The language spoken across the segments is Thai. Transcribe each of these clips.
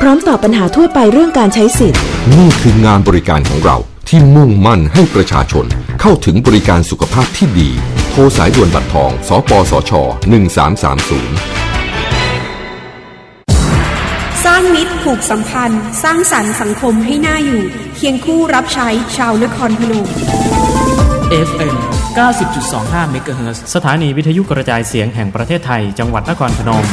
พร้อมตอบปัญหาทั่วไปเรื่องการใช้สิทธิ์ นี่คืองานบริการของเราที่มุ่งมั่นให้ประชาชน เข้าถึงบริการสุขภาพที่ดี โทรสายด่วนบัตรทอง สปสช 1330 สร้างมิตรผูกสัมพันธ์ สร้างสรรค์สังคมให้น่าอยู่ เคียงคู่รับใช้ชาวนครพนม FM 90.25 MHz สถานีวิทยุกระจายเสียงแห่งประเทศไทย จังหวัดนครพนม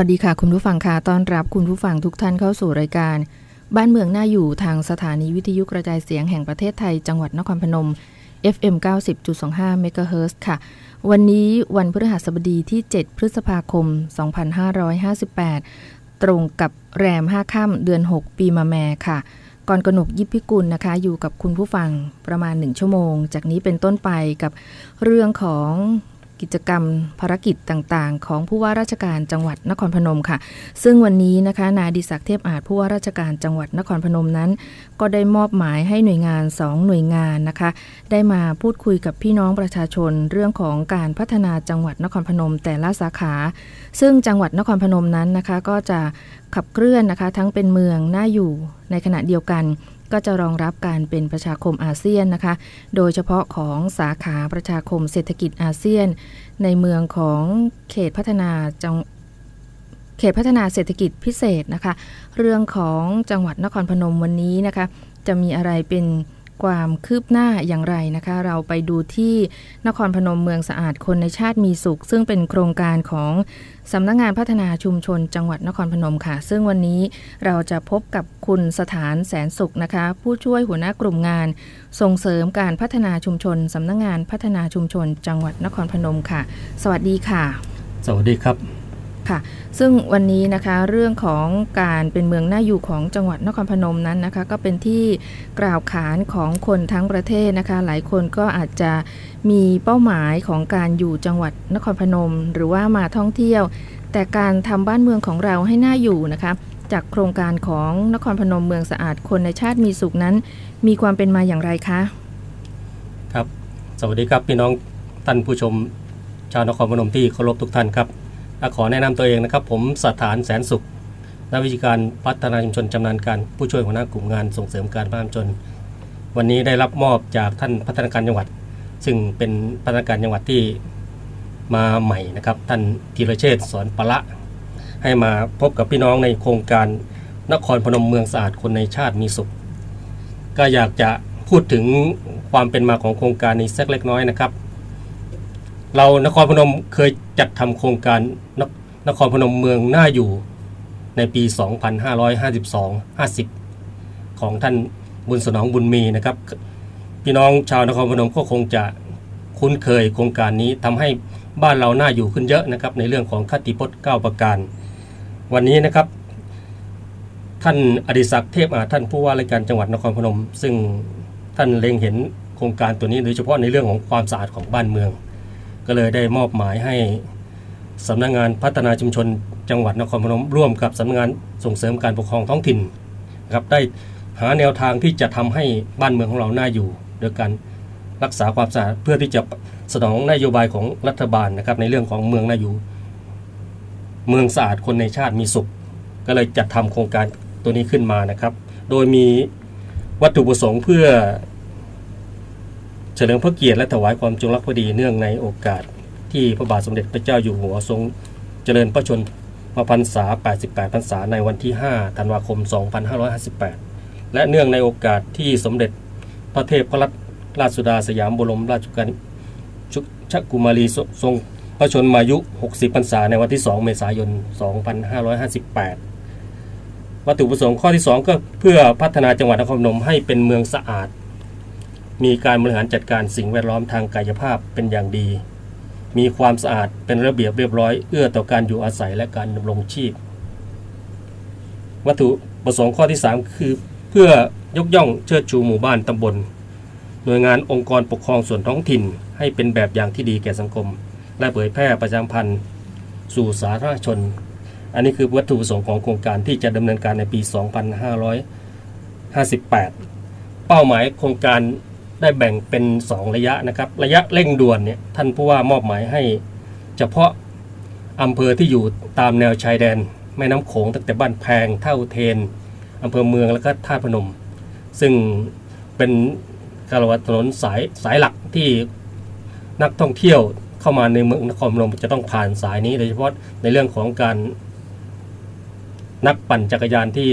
วัสดีค่ะ คุณผู้ฟังค่ะต้อนรับคุณผู้ฟังทุกท่านเข้าสู่รายการ บ้านเมืองน่าอยู่ทางสถานีวิทยุกระจายเสียงแห่งประเทศไทย จังหวัดนครพนม FM 90.25 MHz ค่ะ วันนี้วันพฤหัสบดีที่ 7 พฤษภาคม 2558 ตรงกับแรม 5 ค่ำเดือน 6 ปีมาแม่ค่ะ ก่อนกนกยิบพิกุลนะคะ อยู่กับคุณผู้ฟังประมาณ 1 ชั่วโมง จากนี้เป็นต้นไปกับเรื่องของ กิจกรรมภารกิจต่างๆ ของผู้ว่าราชการจังหวัดนครพนมค่ะ ซึ่งวันนี้นะคะนายดิศักเทพอาจผู้ว่าราชการจังหวัดนครพนมนั้น ก็ได้มอบหมายให้หน่วยงาน 2 หน่วยงานนะคะ ได้มาพูดคุยกับพี่น้องประชาชนเรื่องของการพัฒนาจังหวัดนครพนมแต่ละสาขา ซึ่งจังหวัดนครพนมนั้นนะคะ ก็จะขับเคลื่อนนะคะ ทั้งเป็นเมืองน่าอยู่ในขณะเดียวกัน ก็จะรองรับการเป็นประชาคมอาเซียนนะคะ โดยเฉพาะของสาขาประชาคมเศรษฐกิจอาเซียน ในเมืองของเขตพัฒนาจังเขตพัฒนาเศรษฐกิจพิเศษนะคะ เรื่องของจังหวัดนครพนมวันนี้นะคะ จะมีอะไรเป็น ความคืบหน้าอย่างไรนะคะ เราไปดูที่นครพนมเมืองสะอาดคนในชาติมีสุข ซึ่งเป็นโครงการของสำนักงงานพัฒนาชุมชนจังหวัดนครพนมค่ะ ซึ่งวันนี้เราจะพบกับคุณสถานแสนสุขนะคะ ผู้ช่วยหัวหน้ากลุ่มงาน ส่งเสริมการพัฒนาชุมชนสำนักงงานพัฒนาชุมชน จังหวัดนครพนมค่ะ สวัสดีค่ะ สวัสดีครับ ค่ะ ซึ่งวันนี้นะคะเรื่องของการเป็นเมืองน่าอยู่ของจังหวัดนครพนมนั้นนะคะ ก็เป็นที่กล่าวขานของคนทั้งประเทศนะคะ หลายคนก็อาจจะมีเป้าหมายของการอยู่จังหวัดนครพนม หรือว่ามาท่องเที่ยว แต่การทำบ้านเมืองของเราให้น่าอยู่นะคะจากโครงการของนครพนมเมืองสะอาดคนในชาติมีสุขนั้น มีความเป็นมาอย่างไรคะ ครับ สวัสดีครับพี่น้องท่านผู้ชม ชาวนครพนมที่เคารพทุกท่านครับ ขอแนะนำตัวเองนะครับ ผมสถานแสนสุขนักวิชาการพัฒนาชุมชนจำนาญการผู้ช่วยหัวหน้ากลุ่มงานส่งเสริมการพัฒนาชุมชน วันนี้ได้รับมอบจากท่านพัฒนาการจังหวัด ซึ่งเป็นพัฒนาการจังหวัดที่มาใหม่นะครับ ท่านธีรเชษฐ์สอนปละ ให้มาพบกับพี่น้องในโครงการนครพนมเมืองสะอาดคนในชาติมีสุข ก็อยากจะพูดถึงความเป็นมาของโครงการนี้สักเล็กน้อยนะครับ เรานครพนมเคยจัดทำโครงการนนครพนมเมืองน่าอยู่ในปี 2552 50 ของท่านบุญสนองบุญมีนะครับ พี่น้องชาวนครพนมก็คงจะคุ้นเคยโครงการนี้ทำให้บ้านเราน่าอยู่ขึ้นเยอะนะครับ ในเรื่องของคติพจน์ 9 ประการ วันนี้นะครับ ท่านอดิศักดิ์เทพอาท่านผู้ว่าราชการจังหวัดนครพนม ซึ่งท่านเล็งเห็นโครงการตัวนี้โดยเฉพาะในเรื่องของความสะอาดของบ้านเมือง ก็เลยได้มอบหมายให้สำนักงงานพัฒนาชุมชน จังหวัดนครพนมร่วมกับสำนักงานส่งเสริมการปกครองท้องถิ่นครับได้หาแนวทางที่จะทำให้บ้านเมืองของเราน่าอยู่โดยการรักษาความสะอาดเพื่อที่จะสนองนโยบายของรัฐบาลนะครับในเรื่องของเมืองน่าอยู่ เมืองสะอาดคนในชาติมีสุข ก็เลยจัดทำโครงการตัวนี้ขึ้นมานะครับ โดยมีวัตถุประสงค์เพื่อ เฉลิมพระเกียรติและถวายความจงรักภักดีเนื่องในโอกาสที่พระบาทสมเด็จพระเจ้าอยู่หัวทรงเจริญพระชนมพรรษา 88 พรรษาในวันที่ 5 ธันวาคม 2558 และเนื่องในโอกาสที่สมเด็จพระเทพพระรัตนราชสุดาสยามบรมราชกุชุชกุมารีทรงพระชนมายุ 60 พรรษาในวันที่ 2 เมษายน 2558 วัตถุประสงค์ข้อที่ 2 ก็เพื่อพัฒนาจังหวัดนครพนมให้เป็นเมืองสะอาด มีการบริหารจัดการสิ่งแวดล้อมทางกายภาพเป็นอย่างดี มีความสะอาดเป็นระเบียบเรียบร้อย เอื้อต่อการอยู่อาศัยและการดำรงชีพ วัตถุประสงค์ข้อที่ 3 คือ เพื่อยกย่องเชิดชูหมู่บ้านตำบล หน่วยงานองค์กรปกครองส่วนท้องถิ่น ให้เป็นแบบอย่างที่ดีแก่สังคม และเผยแพร่ประชาพันธ์สู่สาธารณชน อันนี้คือวัตถุประสงค์ของโครงการที่จะดำเนินการในปี 2558 เป้าหมายโครงการ ได้แบ่งเป็น 2 ระยะนะครับ ระยะเร่งด่วนเนี่ยท่านผู้ว่ามอบหมายให้ เฉพาะอำเภอที่อยู่ตามแนวชายแดน แม่น้ำโขงตั้งแต่บ้านแพงเท่าเทนอำเภอเมืองแล้วก็ท่าพนม ซึ่งเป็นการวัดถนนสายสายหลักที่นักท่องเที่ยวเข้ามาในเมืองนครพนมจะต้องผ่านสายนี้โดยเฉพาะในเรื่องของการนักปั่นจักรยานที่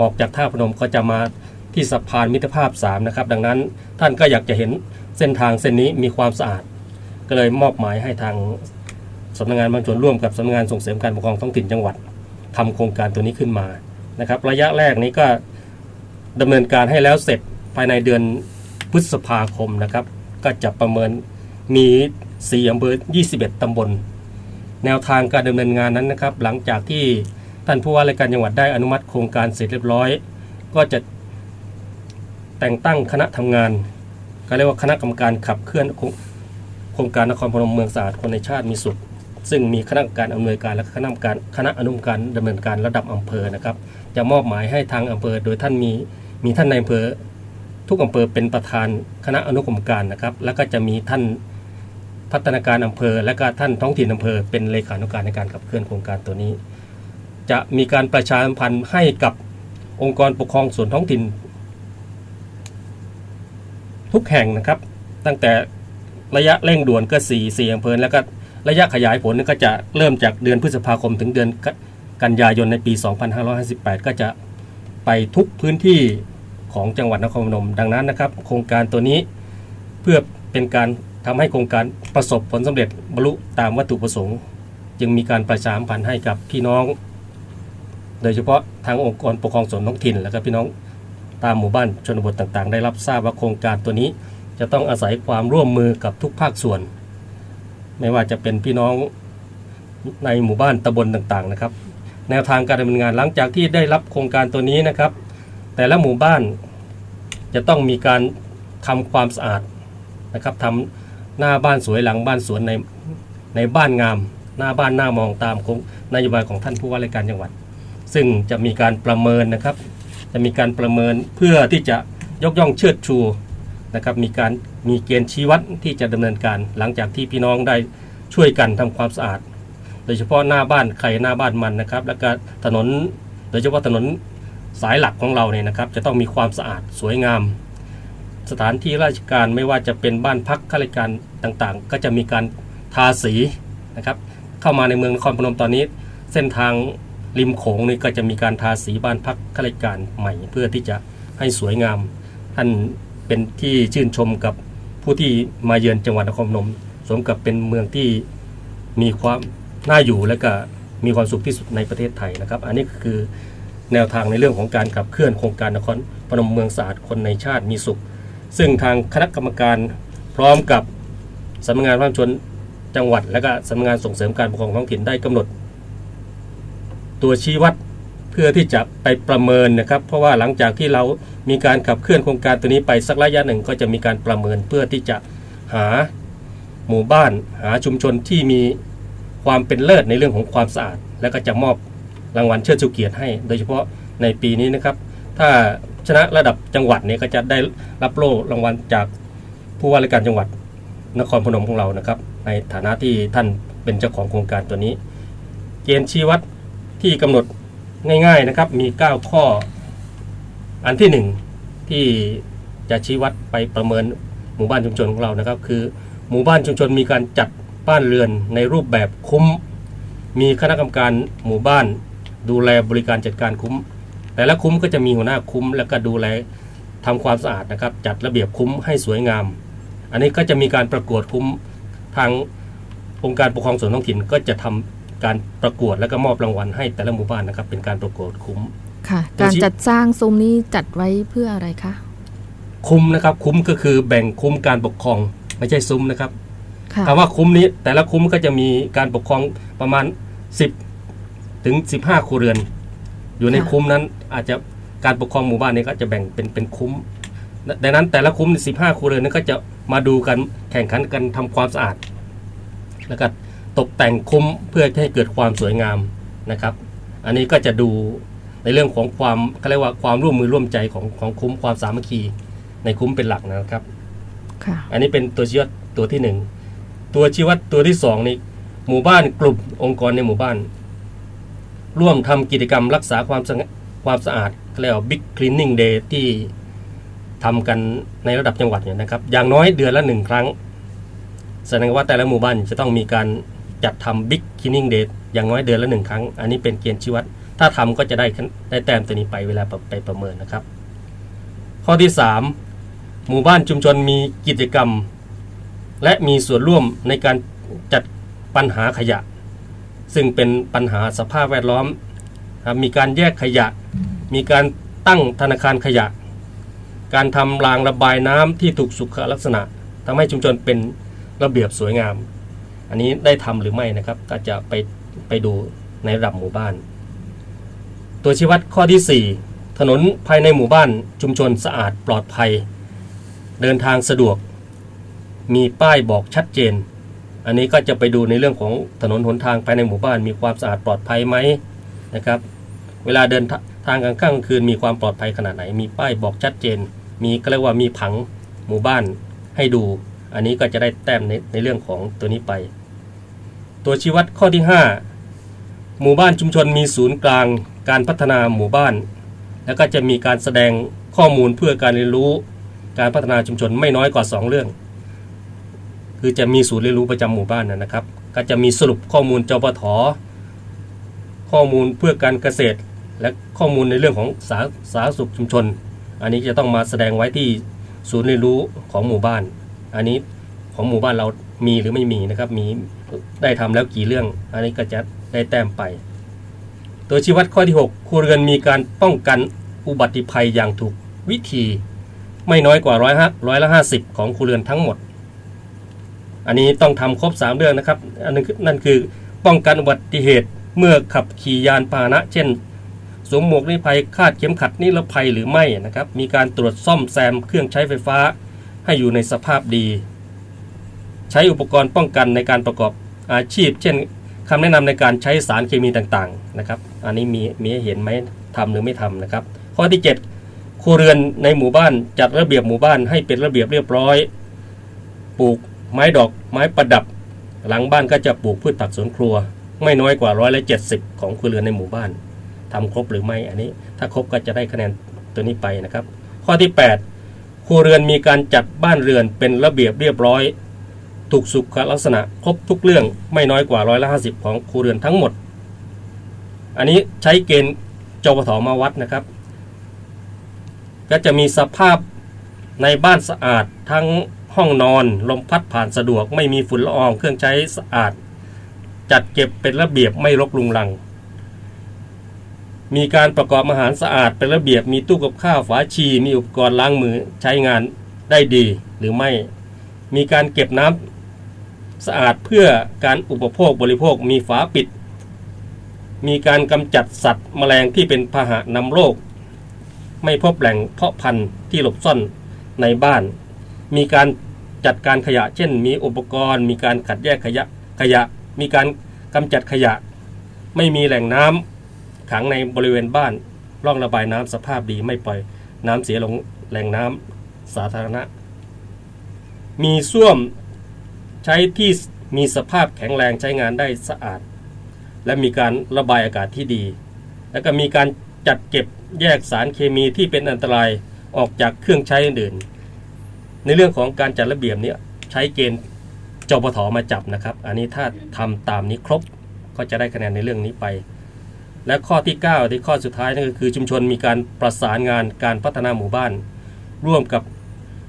ออกจากท่าพนมก็จะมา ที่สะพานมิตรภาพ 3 นะครับ ดังนั้นท่านก็อยากจะเห็นเส้นทางเส้นนี้มีความสะอาด ก็เลยมอบหมายให้ทางสำนักงงานบางส่วนร่วมกับสำนักงานส่งเสริมการปกครองท้องถิ่นจังหวัดทำโครงการตัวนี้ขึ้นมานะครับ ระยะแรกนี้ก็ดำเนินการให้แล้วเสร็จภายในเดือนพฤษภาคมนะครับ ก็จะประเมินมี4อำเภอ 21 ตำบล แนวทางการดำเนินงานนั้นนะครับ หลังจากที่ท่านผู้ว่าราชการจังหวัดได้อนุมัติโครงการเสร็จเรียบร้อย ก็จะ แต่งตั้งคณะทำงาน ก็เรียกว่าคณะกรรมการขับเคลื่อนโครงการนครพนมเมืองสะอาดคนในชาติมีสุข ซึ่งมีคณะกรรมการอำนวยการและคณะกรรมการคณะอนุกรรมการดำเนินการระดับอำเภอนะครับ จะมอบหมายให้ทางอำเภอ โดยท่านมีมีท่านในอำเภอ ทุกอำเภอเป็นประธานคณะอนุกรรมการนะครับ แล้วก็จะมีท่านพัฒนาการอำเภอ และก็ท่านท้องถิ่นอำเภอ เป็นเลขานุการในการขับเคลื่อนโครงการตัวนี้ จะมีการประชาสัมพันธ์ให้กับองค์กรปกครองส่วนท้องถิ่น ทุกแห่งนะครับ ตั้งแต่ระยะเร่งด่วนก็4 4อำเภอแล้วก็ระยะขยายผลก็จะเริ่มจากเดือนพฤษภาคมถึงเดือนกันยายนในปี 2558 ก็จะไปทุกพื้นที่ของจังหวัดนครพนม ดังนั้นนะครับ โครงการตัวนี้เพื่อเป็นการทำให้โครงการประสบผลสำเร็จบรรลุตามวัตถุประสงค์ จึงมีการประชาสัมพันธ์ให้กับพี่น้อง โดยเฉพาะทางองค์กรปกครองส่วนท้องถิ่น และก็พี่น้อง ตามหมู่บ้านชนบทต่างๆ ได้รับทราบว่าโครงการตัวนี้จะต้องอาศัยความร่วมมือกับทุกภาคส่วน ไม่ว่าจะเป็นพี่น้องในหมู่บ้านตำบลต่างๆนะครับ แนวทางการดำเนินงานหลังจากที่ได้รับโครงการตัวนี้นะครับ แต่ละหมู่บ้านจะต้องมีการทำความสะอาดนะครับทำหน้าบ้านสวยหลังบ้านสวนในในบ้านงาม หน้าบ้านหน้ามองตามนโยบายของท่านผู้ว่าราชการจังหวัด ซึ่งจะมีการประเมินนะครับ จะมีการประเมินเพื่อที่จะยกย่องเชิดชูนะครับมีการมีเกณฑ์ชี้วัดที่จะดำเนินการ หลังจากที่พี่น้องได้ช่วยกันทำความสะอาด โดยเฉพาะหน้าบ้านใครหน้าบ้านมันนะครับ แล้วก็ถนนโดยเฉพาะถนนสายหลักของเราเนี่ยนะครับ จะต้องมีความสะอาดสวยงาม สถานที่ราชการไม่ว่าจะเป็นบ้านพักข้าราชการต่างๆ ก็จะมีการทาสีนะครับ เข้ามาในเมืองนครพนมตอนนี้ เส้นทาง ริมโขงนี่ก็จะมีการทาสีบ้านพักข้าราชการใหม่ เพื่อที่จะให้สวยงาม ท่านเป็นที่ชื่นชมกับผู้ที่มาเยือนจังหวัดนครพนมสมกับเป็นเมืองที่มีความน่าอยู่และก็มีความสุขที่สุดในประเทศไทยนะครับ อันนี้คือแนวทางในเรื่องของการขับเคลื่อนโครงการนครพนมเมืองสะอาดคนในชาติมีสุข ซึ่งทางคณะกรรมการพร้อมกับสำนักงานพัฒนาชนจังหวัด และก็สำนักงานส่งเสริมการปกครองท้องถิ่นได้กำหนด ตัวชี้วัดเพื่อที่จะไปประเมินนะครับ เพราะว่าหลังจากที่เรามีการขับเคลื่อนโครงการตัวนี้ไปสักระยะหนึ่งก็จะมีการประเมินเพื่อที่จะหาหมู่บ้าน หาชุมชนที่มีความเป็นเลิศในเรื่องของความสะอาด และก็จะมอบรางวัลเชิดชูเกียรติให้ โดยเฉพาะในปีนี้นะครับ ถ้าชนะระดับจังหวัดเนี่ยก็จะได้รับโล่รางวัลจากผู้ว่าราชการจังหวัดนครพนมของเรานะครับ ในฐานะที่ท่านเป็นเจ้าของโครงการตัวนี้ เกณฑ์ชี้วัด ที่กำหนดง่ายๆนะครับ มี 9 ข้อ อันที่ 1 ที่จะชี้วัดไปประเมินหมู่บ้านชุมชนของเรานะครับ คือหมู่บ้านชุมชนมีการจัดบ้านเรือนในรูปแบบคุ้ม มีคณะกรรมการหมู่บ้าน ดูแลบริการจัดการคุ้ม แต่ละคุ้มก็จะมีหัวหน้าคุ้ม แล้วก็ดูแลทำความสะอาดนะครับ จัดระเบียบคุ้มให้สวยงาม อันนี้ก็จะมีการประกวดคุ้มทางองค์การปกครองส่วนท้องถิ่นก็จะทำ การประกวดแล้วก็มอบรางวัลให้แต่ละหมู่บ้านนะครับ เป็นการประกวดคุ้มค่ะ การจัดสร้างซุ้มนี้จัดไว้เพื่ออะไรคะคุ้มนะครับ คุ้มก็คือแบ่งคุ้มการปกครองไม่ใช่ซุ้มนะครับค่ะคำว่าคุ้มนี้แต่ละคุ้มก็จะมีการปกครองประมาณ 10 ถึง 15ครัวเรือน อยู่ในค่ะคุ้มนั้นอาจจะการปกครองหมู่บ้านนี้ก็จะแบ่งเป็นเป็นคุ้มดังนั้นแต่ละคุ้ม 15ครัวเรือนนั้นก็จะมาดูกันแข่งขันกันทำความสะอาด แล้วก็ ตกแต่งคุ้มเพื่อให้เกิดความสวยงามนะครับ อันนี้ก็จะดูในเรื่องของความเขาเรียกว่าความร่วมมือร่วมใจของของคุ้มความสามัคคีในคุ้มเป็นหลักนะครับค่ะอันนี้เป็นตัวชี้วัดตัวที่หนึ่งตัวชี้วัดตัวที่สองนี่หมู่บ้านกลุ่มองค์กรในหมู่บ้าน ร่วมทำกิจกรรมรักษาความสะความสะอาดเรียกว่า Big Cleaning Day ที่ทำกันในระดับจังหวัดเนี่ยนะครับ อย่างน้อยเดือนละหนึ่งครั้งแสดงว่าแต่ละหมู่บ้านจะต้องมีการ จัดทำ Big Cleaning Day อย่างน้อยเดือนละหนึ่งครั้ง อันนี้เป็นเกณฑ์ชี้วัด ถ้าทำก็จะได้ได้แต้มตัวนี้ไปเวลาไปประเมินนะครับ ข้อที่สามหมู่บ้านชุมชนมีกิจกรรม และมีส่วนร่วมในการจัดปัญหาขยะ ซึ่งเป็นปัญหาสภาพแวดล้อม มีการแยกขยะ มีการตั้งธนาคารขยะ การทำรางระบายน้ำที่ถูกสุขลักษณะทำให้ชุมชนเป็นระเบียบสวยงาม อันนี้ได้ทำหรือไม่นะครับ ก็จะไปไปดูในระดับหมู่บ้าน ตัวชี้วัดข้อที่ 4 ถนนภายในหมู่บ้านชุมชนสะอาดปลอดภัย เดินทางสะดวก มีป้ายบอกชัดเจน อันนี้ก็จะไปดูในเรื่องของถนนหนทางภายในหมู่บ้าน มีความสะอาดปลอดภัยไหมนะครับ เวลาเดินทางกลางค่ำกลางคืนมีความปลอดภัยขนาดไหน มีป้ายบอกชัดเจน มีก็เรียกว่ามีผังหมู่บ้านให้ดู อันนี้ก็จะได้แต้มในในเรื่องของตัวนี้ไป ตัวชี้วัดข้อที่ 5 หมู่บ้านชุมชนมีศูนย์กลาง การพัฒนาหมู่บ้าน แล้วก็จะมีการแสดงข้อมูลเพื่อการเรียนรู้ การพัฒนาชุมชนไม่น้อยกว่า 2 เรื่อง คือจะมีศูนย์เรียนรู้ประจำหมู่บ้านนะครับ ก็จะมีสรุปข้อมูลจปทข้อมูลเพื่อการเกษตร และข้อมูลในเรื่องของสาสาธารณสุขชุมชน อันนี้จะต้องมาแสดงไว้ที่ศูนย์เรียนรู้ของหมู่บ้าน อันนี้ของหมู่บ้านเรา มีหรือไม่มีนะครับ มีได้ทำแล้วกี่เรื่อง อันนี้ก็จะได้แต้มไปตัวชี้วัดข้อที่ 6ครัวเรือนมีการป้องกันอุบัติภัยอย่างถูกวิธี ไม่น้อยกว่าร้อยห้าร้อยละห้าสิบของครัวเรือนทั้งหมด อันนี้ต้องทำครบ 3 เรื่องนะครับ อันนึงนั่นคือป้องกันอุบัติเหตุเมื่อขับขี่ยานพาหนะ เช่นสวมหมวกนิรภัยคาดเข็มขัดนิรภัยหรือไม่นะครับ มีการตรวจซ่อมแซมเครื่องใช้ไฟฟ้า ให้อยู่ในสภาพดี ใช้อุปกรณ์ป้องกันในการประกอบอาชีพ เช่นคำแนะนำในการใช้สารเคมีต่างๆนะครับ อันนี้มีมีให้เห็นไหมทำหรือไม่ทำนะครับ ข้อที่ 7ครัวเรือนในหมู่บ้านจัดระเบียบหมู่บ้านให้เป็นระเบียบเรียบร้อย ปลูกไม้ดอกไม้ประดับ หลังบ้านก็จะปลูกพืชผักสวนครัว ไม่น้อยกว่าร้อยละเจ็ดสิบของครัวเรือนในหมู่บ้านทำครบหรือไม่อันนี้ ถ้าครบก็จะได้คะแนนตัวนี้ไปนะครับ ข้อที่ 8ครัวเรือนมีการจัดบ้านเรือนเป็นระเบียบเรียบร้อย ถูกสุขลักษณะครบทุกเรื่องไม่น้อยกว่าร้อยละห้าสิบของครัวเรือนทั้งหมด อันนี้ใช้เกณฑ์จปทมาวัดนะครับ ก็จะมีสภาพในบ้านสะอาดทั้งห้องนอนลมพัดผ่านสะดวก ไม่มีฝุ่นละอองเครื่องใช้สะอาด จัดเก็บเป็นระเบียบไม่รกรุงรัง มีการประกอบอาหารสะอาดเป็นระเบียบมีตู้กับข้าวฝาชีมีอุปกรณ์ล้างมือใช้งานได้ดีหรือไม่ มีการเก็บน้ำ สะอาดเพื่อการอุปโภคบริโภคมีฝาปิด มีการกำจัดสัตว์แมลงที่เป็นพาหะนำโรค ไม่พบแหล่งเพาะพันธุ์ที่หลบซ่อนในบ้าน มีการจัดการขยะ เช่น มีอุปกรณ์ มีการขัดแยกขยะขยะ มีการกำจัดขยะ ไม่มีแหล่งน้ำขังในบริเวณบ้านร่องระบายน้ำสภาพดีไม่ปล่อยน้ำเสียลงแหล่งน้ำสาธารณะ มีส้วม ใช้ที่มีสภาพแข็งแรงใช้งานได้สะอาด และมีการระบายอากาศที่ดี แล้วก็มีการจัดเก็บแยกสารเคมีที่เป็นอันตรายออกจากเครื่องใช้อื่น ในเรื่องของการจัดระเบียบนี้ใช้เกณฑ์จปทมาจับนะครับ อันนี้ถ้าทำตามนี้ครบก็จะได้คะแนนในเรื่องนี้ไป และข้อที่ 9 ที่ข้อสุดท้ายนั่นก็คือชุมชนมีการประสานงานการพัฒนาหมู่บ้าน ร่วมกับ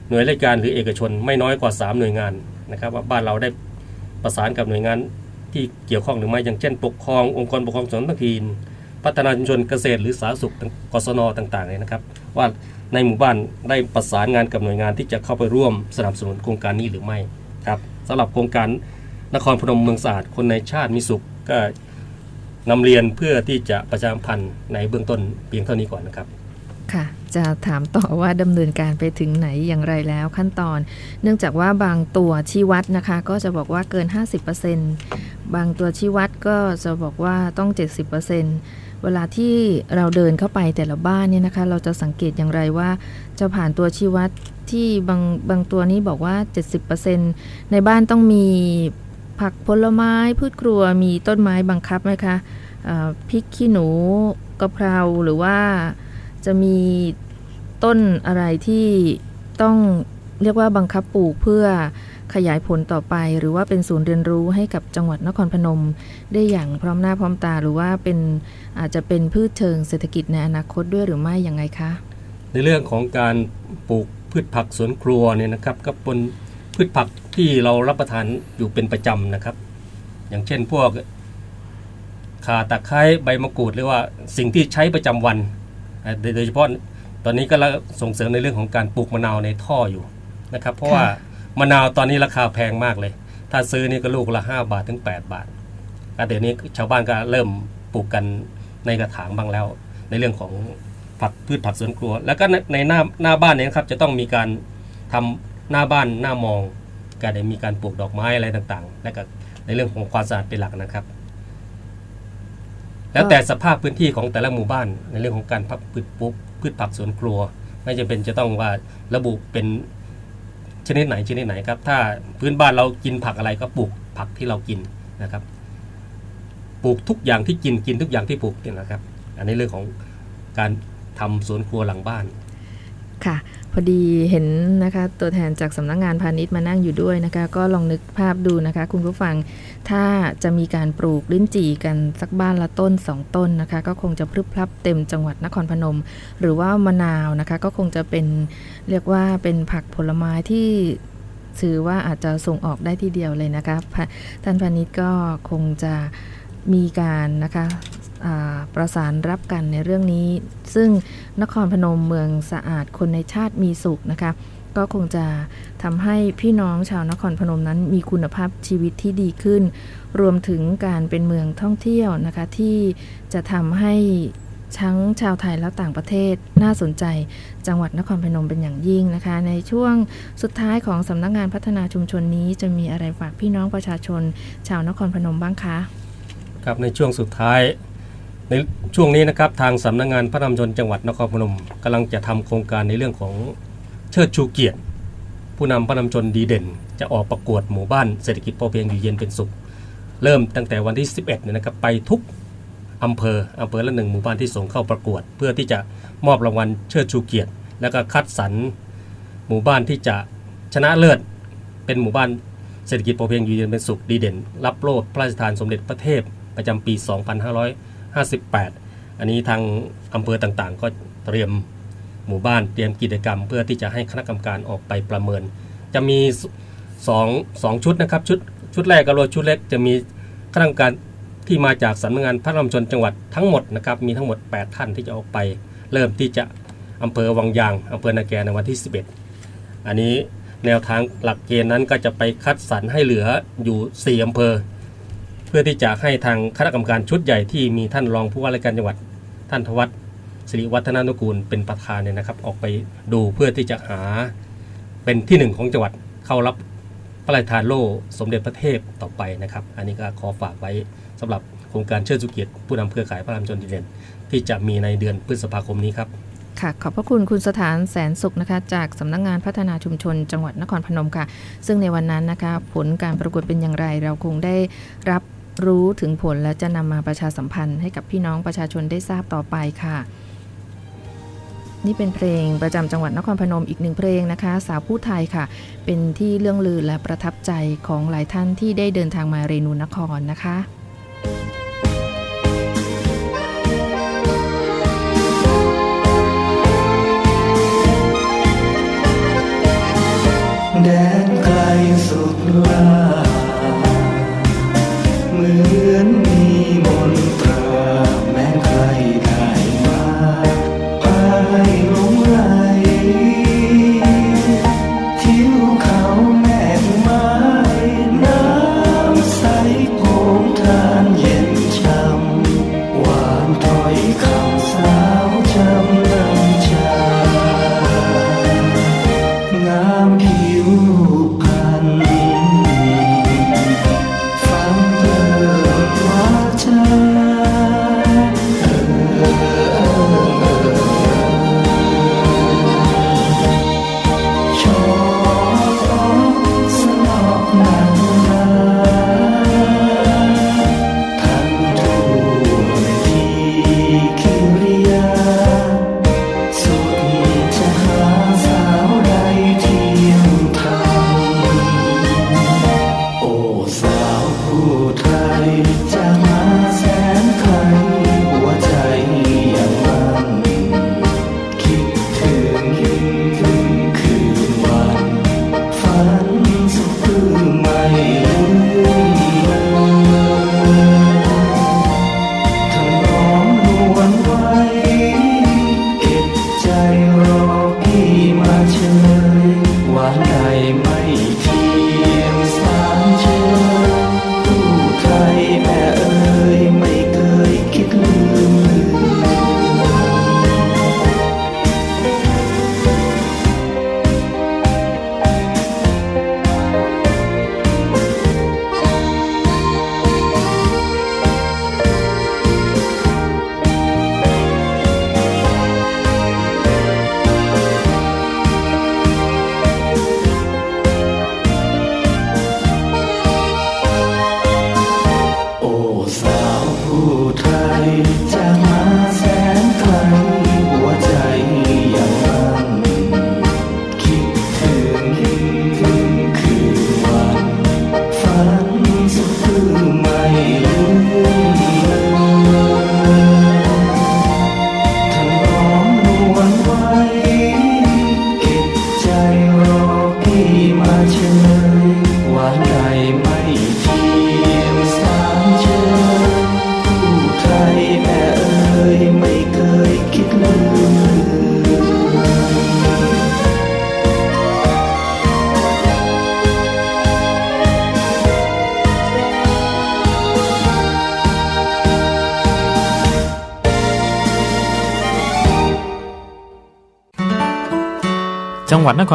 หน่วยราชการหรือเอกชนไม่น้อยกว่า 3 หน่วยงาน นะครับว่าบ้านเราได้ประสานกับหน่วยงานที่เกี่ยวข้องหรือไม่อย่างเช่น ปกครององค์กรปกครองส่วนท้องถิ่นพัฒนาชุมชนเกษตรหรือสาธารณสุขกศนต่างๆเลยนะครับ ว่าในหมู่บ้านได้ประสานงานกับหน่วยงานที่จะเข้าไปร่วมสนับสนุนโครงการนี้หรือไม่ครับสำหรับโครงการนครพนมเมืองสะอาดคนในชาติมีสุขก็นำเรียนเพื่อที่จะประชาสัมพันธ์ในเบื้องต้นเพียงเท่านี้ก่อนนะครับ ค่ะ จะถามต่อว่าดำเนินการไปถึงไหนอย่างไรแล้วขั้นตอน เนื่องจากว่าบางตัวชี้วัดนะคะ ก็จะบอกว่าเกิน 50%บางตัวชี้วัดก็จะบอกว่าต้อง 70%เวลาที่เราเดินเข้าไปแต่ละบ้านเนี่ยนะคะ เราจะสังเกตอย่างไรว่า จะผ่านตัวชี้วัดที่บางบางตัวนี้บอกว่า 70%ในบ้านต้องมีผักผลไม้พืชครัวมีต้นไม้บังคับไหมคะพริกขี้หนูกะเพราหรือว่า จะมีต้นอะไรที่ต้องเรียกว่าบังคับปลูกเพื่อขยายผลต่อไป หรือว่าเป็นศูนย์เรียนรู้ให้กับจังหวัดนครพนม ได้อย่างพร้อมหน้าพร้อมตา หรือว่าเป็นอาจจะเป็นพืชเชิงเศรษฐกิจในอนาคตด้วยหรือไม่อย่างไงคะ ในเรื่องของการปลูกพืชผักสวนครัวเนี่ยนะครับก็เป็นพืชผักที่เรารับประทานอยู่เป็นประจำนะครับ อย่างเช่นพวกข่าตะไคร้ใบมะกรูดหรือว่าสิ่งที่ใช้ประจำวัน โดยเฉพาะตอนนี้ก็ส่งเสริมในเรื่องของการปลูกมะนาวในท่ออยู่นะครับเพราะว่ามะนาวตอนนี้ราคาแพงมากเลย ถ้าซื้อนี่ก็ลูกละ 5 บาทถึง 8 บาทเดี๋ยวนี้ชาวบ้านก็เริ่มปลูกกันในกระถางบ้างแล้ว ในเรื่องของผักพืชผักสวนครัว แล้วก็ในหน้าหน้าบ้านเนี่ยครับจะต้องมีการทำหน้าบ้านหน้ามองการได้มีการปลูกดอกไม้อะไรต่างๆ และก็ในเรื่องของความสะอาดเป็นหลักนะครับ แล้วแต่สภาพพื้นที่ของแต่ละหมู่บ้านในเรื่องของการพักพืชปุ๊บพืชผักสวนครัว ไม่จำเป็นจะต้องว่าระบุเป็นชนิดไหนชนิดไหนครับ ถ้าพื้นบ้านเรากินผักอะไรก็ปลูกผักที่เรากินนะครับ ปลูกทุกอย่างที่กินกินทุกอย่างที่ปลูกนี่นะครับ อันนี้เรื่องของการทำสวนครัวหลังบ้านค่ะ พอดีเห็นนะคะตัวแทนจากสำนักงงานพาณิชย์มานั่งอยู่ด้วยนะคะ ก็ลองนึกภาพดูนะคะ คุณผู้ฟังถ้าจะมีการปลูกลิ้นจี่กันสักบ้านละต้น 2 ต้นนะคะ ก็คงจะพรึบพรับเต็มจังหวัดนครพนม หรือว่ามะนาวนะคะ ก็คงจะเป็นเรียกว่าเป็นผักผลไม้ที่ถือว่าอาจจะส่งออกได้ทีเดียวเลยนะคะท่านพาณิชย์ก็คงจะมีการนะคะ ประสานรับกันในเรื่องนี้ ซึ่งนครพนมเมืองสะอาดคนในชาติมีสุขนะคะ ก็คงจะทำให้พี่น้องชาวนครพนมนั้นมีคุณภาพชีวิตที่ดีขึ้น รวมถึงการเป็นเมืองท่องเที่ยวนะคะ ที่จะทำให้ทั้งชาวไทยและต่างประเทศน่าสนใจ จังหวัดนครพนมเป็นอย่างยิ่งนะคะ ในช่วงสุดท้ายของสำนักงงานพัฒนาชุมชนนี้ จะมีอะไรฝากพี่น้องประชาชน ชาวนครพนมบ้างคะ ครับในช่วงสุดท้าย ในช่วงนี้นะครับทางสำนักงงานพระนำชนจังหวัดนครพนมกำลังจะทำโครงการในเรื่องของเชิดชูเกียรติ ผู้นำพระนำชนดีเด่น จะออกประกวดหมู่บ้านเศรษฐกิจพอเพียงอยู่เย็นเป็นสุข เริ่มตั้งแต่วันที่ 11เนี่ยนะครับไปทุกอำเภออำเภอละหนึ่งหมู่บ้านที่ส่งเข้าประกวด เพื่อที่จะมอบรางวัลเชิดชูเกียรติ แล้วก็คัดสรรหมู่บ้านที่จะชนะเลิศเป็นหมู่บ้านเศรษฐกิจพอเพียงอยู่เย็นเป็นสุขดีเด่น รับโลดพระราชทานสมเด็จพระเทพประจำปี 58 อันนี้ทางอำเภอต่างๆ ก็เตรียมหมู่บ้านเตรียมกิจกรรม เพื่อที่จะให้คณะกรรมการออกไปประเมิน จะมีสองสองชุดนะครับชุดชุดแรกกับรถชุดเล็กจะมีคณะกรรมการที่มาจากสำนักงานพระนำชนจังหวัดทั้งหมดนะครับมีทั้งหมด 8 ท่านที่จะออกไป เริ่มที่จะอำเภอวังยางอำเภอนาแกในวันที่ 11 อันนี้แนวทางหลักเกณฑ์นั้นก็จะไปคัดสรรให้เหลืออยู่ 4 อำเภอ พื่อที่จะให้ทางคณะกรรมการชุดใหญ่ที่มีท่านรองผู้ว่าราชการจังหวัด ท่านทวัฒสิริวัฒนานุกูลเป็นประธานเนี่ยนะครับ ออกไปดูเพื่อที่จะหาเป็นที่หนึ่งของจังหวัดเข้ารับพระราชทานโล่สมเด็จพระเทพต่อไปนะครับ อันนี้ก็ขอฝากไว้สำหรับโครงการเชิดสุเกียรติผู้นำเครือข่ายพระรามชนดีเด่นที่จะมีในเดือนพฤษภาคมนี้ครับค่ะขอบพระคุณคุณสถานแสนสุขนะคะจากสำนักงงานพัฒนาชุมชน จังหวัดนครพนมค่ะ ซึ่งในวันนั้นนะคะ ผลการประกวดเป็นอย่างไร เราคงได้รับ รู้ถึงผลและจะนำมาประชาสัมพันธ์ให้กับพี่น้องประชาชนได้ทราบต่อไปค่ะ นี่เป็นเพลงประจำจังหวัดนครพนมอีกหนึ่งเพลงนะคะ สาวผู้ไทยค่ะ เป็นที่เรื่องลือและประทับใจของหลายท่านที่ได้เดินทางมาเรนูนครนะคะ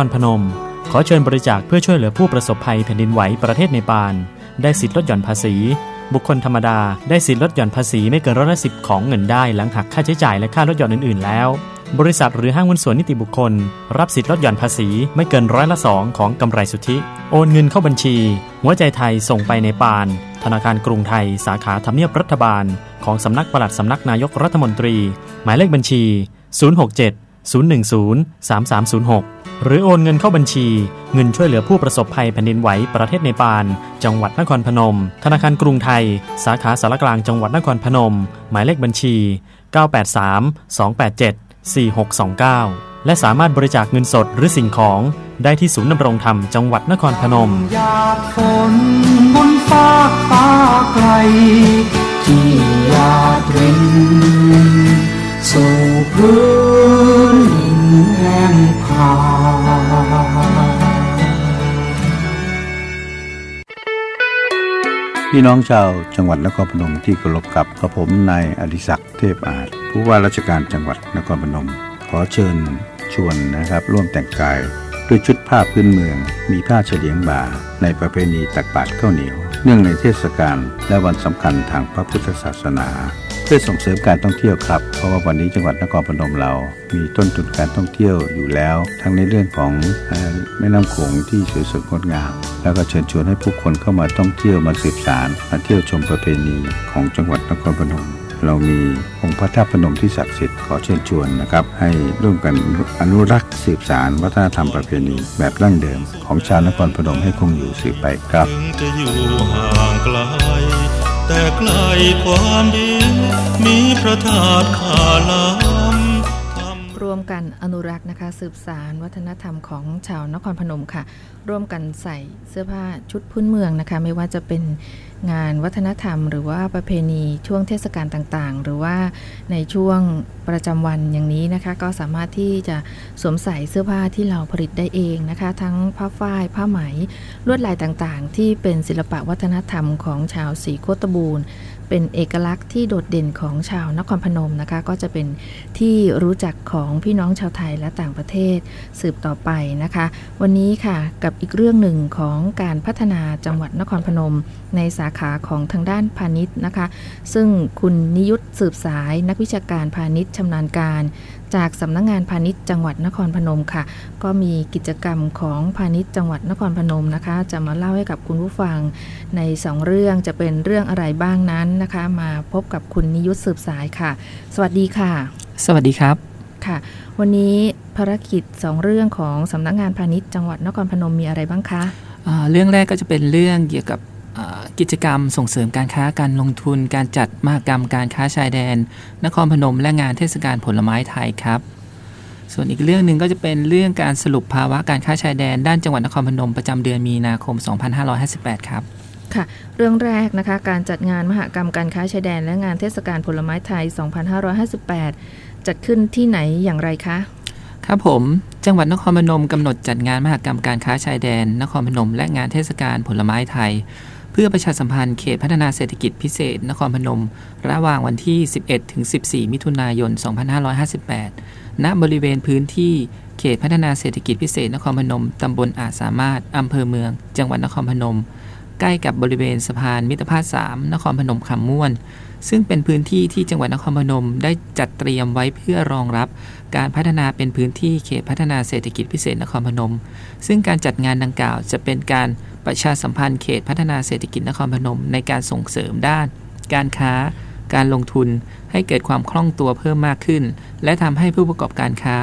รพนม ขอเชิญบริจาคเพื่อช่วยเหลือผู้ประสบภัยแผ่นดินไหวประเทศเนปาลได้สิทธิลดหย่อนภาษี บุคคลธรรมดาได้สิทธิลดหย่อนภาษีไม่เกินร้อยละสิบของเงินได้หลังหักค่าใช้จ่ายและค่าลดหย่อนอื่นๆ แล้ว บริษัทหรือห้างหุ้นส่วนนิติบุคคล รับสิทธิลดหย่อนภาษีไม่เกินร้อยละสองของกำไรสุทธิ โอนเงินเข้าบัญชี หัวใจไทยส่งไปในปาน ธนาคารกรุงไทย สาขาทำเนียบรัฐบาล ของสำนักปลัดสำนักนายกรัฐมนตรี หมายเลขบัญชี 067 010 3306 หรือโอนเงินเข้าบัญชี เงินช่วยเหลือผู้ประสบภัยแผ่นดินไหวประเทศเนปาล จังหวัดนครพนม ธนาคารกรุงไทย สาขาสารกลางจังหวัดนครพนม หมายเลขบัญชี 983 287 4629 และสามารถบริจาคเงินสดหรือสิ่งของได้ที่ศูนย์ดำรงธรรมจังหวัดนครพนมหยาดฝนบนฟ้าฟ้าไกล ที่ยาดรินสู่พื้น แห้งผาพี่น้องชาวจังหวัดนครพนมที่เคารพครับกระผมนายอดิศักดิ์เทพอาจผู้ว่าราชการจังหวัดนครพนม ขอเชิญชวนนะครับ ร่วมแต่งกายด้วยชุดผ้าพื้นเมือง มีผ้าเฉลียงบ่า ในประเพณีตักบาตรข้าวเหนียว เนื่องในเทศกาลและวันสำคัญทางพระพุทธศาสนา พื่อส่งเสริมการท่องเที่ยวครับ เพราะว่าวันนี้จังหวัดนครพนมเรา มีต้นทุนการท่องเที่ยวอยู่แล้ว ทั้งในเรื่องของแม่น้ำโขงที่สวยสดงดงาม แล้วก็เชิญชวนให้ผู้คนเข้ามาท่องเที่ยวมาสืบสารมาเที่ยวชมประเพณีของจังหวัดนครพนม เรามีองค์พระธาตุพนมที่ศักดิ์สิทธิ์ขอเชิญชวนนะครับ ให้ร่วมกันอนุรักษ์สืบสารวัฒนธรรมประเพณีแบบดั้งเดิม ของชาวนครพนมให้คงอยู่สืบไปครับจะอยู่ห่างไกล แต่ไกลความดีมีพระธาตุขาลา กันอนุรักษ์นะคะ สืบสารวัฒนธรรมของชาวนครพนมค่ะ ร่วมกันใส่เสื้อผ้าชุดพื้นเมืองนะคะ ไม่ว่าจะเป็นงานวัฒนธรรม หรือว่าประเพณีช่วงเทศกาลต่างๆ หรือว่าในช่วงประจำวันอย่างนี้นะคะ ก็สามารถที่จะสวมใส่เสื้อผ้าที่เราผลิตได้เองนะคะ ทั้งผ้าฝ้ายผ้าไหมลวดลายต่างๆ ที่เป็นศิลปะวัฒนธรรมของชาวสีโคตบูรณ์ เป็นเอกลักษณ์ที่โดดเด่นของชาวนครพนมนะคะ ก็จะเป็นที่รู้จักของพี่น้องชาวไทยและต่างประเทศสืบต่อไปนะคะ วันนี้ค่ะกับอีกเรื่องหนึ่งของการพัฒนาจังหวัดนครพนม ในสาขาของทางด้านพาณิชย์นะคะ ซึ่งคุณนิยุทธสืบสายนักวิชาการพาณิชย์ชำนาญการ จากสำนักงงานพาณิชย์จังหวัดนครพนมค่ะ ก็มีกิจกรรมของพาณิชย์จังหวัดนครพนมนะคะ จะมาเล่าให้กับคุณผู้ฟังในสองเรื่องจะเป็นเรื่องอะไรบ้างนั้นนะคะ มาพบกับคุณนิยุทธสืบสายค่ะ สวัสดีค่ะ สวัสดีครับค่ะ วันนี้ภารกิจสองเรื่องของสำนักงานพาณิชย์จังหวัดนครพนมมีอะไรบ้างคะอ่าเรื่องแรกก็จะเป็นเรื่องเกี่ยวกับอ่า กิจกรรมส่งเสริมการค้าการลงทุน การจัดมหกรรมการค้าชายแดน นครพนมและงานเทศกาลผลไม้ไทยครับ ส่วนอีกเรื่องหนึ่งก็จะเป็นเรื่องการสรุปภาวะการค้าชายแดน ด้านจังหวัดนครพนมประจำเดือนมีนาคม 2558 ครับค่ะเรื่องแรกนะคะการจัดงานมหกรรมการค้าชายแดน และงานเทศกาลผลไม้ไทย 2558 จัดขึ้นที่ไหนอย่างไรคะ ครับผม จังหวัดนครพนมกำหนดจัดงานมหกรรมการค้าชายแดน นครพนม และงานเทศกาลผลไม้ไทย เพื่อประชาสัมพันธ์เขตพัฒนาเศรษฐกิจพิเศษ นครพนม ระหว่างวันที่ 11 ถึง 14 มิถุนายน 2558 ณ บริเวณพื้นที่เขตพัฒนาเศรษฐกิจพิเศษ นครพนม ตำบลอาจสามารถ อำเภอเมือง จังหวัดนครพนม ใกล้กับบริเวณสะพานมิตรภาพ 3 นครพนมคำม่วน ซึ่งเป็นพื้นที่ที่จังหวัดนครพนมได้จัดเตรียมไว้เพื่อรองรับการพัฒนาเป็นพื้นที่เขตพัฒนาเศรษฐกิจพิเศษนครพนม ซึ่งการจัดงานดังกล่าวจะเป็นการประชาสัมพันธ์เขตพัฒนาเศรษฐกิจนครพนม ในการส่งเสริมด้าน การค้า การลงทุน ให้เกิดความคล่องตัวเพิ่มมากขึ้น และทำให้ผู้ประกอบการค้า